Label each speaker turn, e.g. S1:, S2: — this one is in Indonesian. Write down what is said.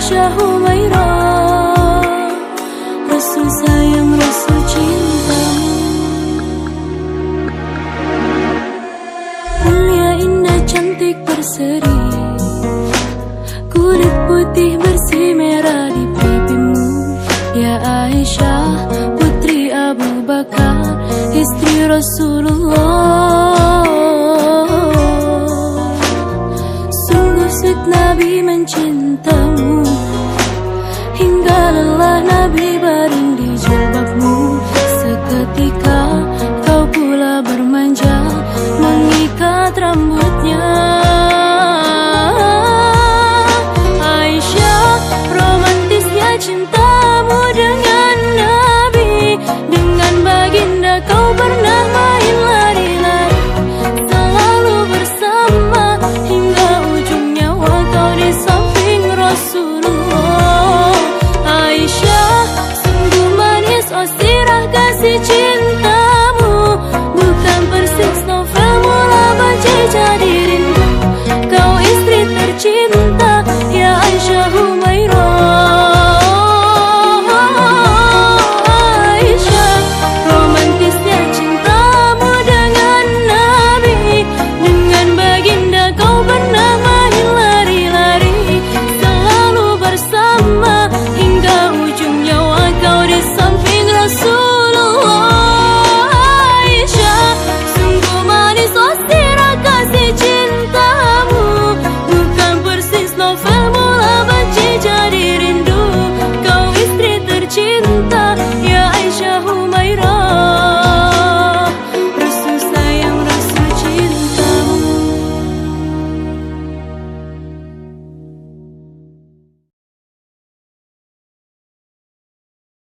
S1: Aisyah Humairah Rasul sayang Rasul cintamu Mulia indah cantik berseri. Kulit putih bersih merah di pipimu. Ya Aisyah putri Abu Bakar Istri Rasulullah Sweet Nabi mencintamu. Hingga lelah Nabi baring